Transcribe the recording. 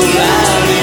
nosso.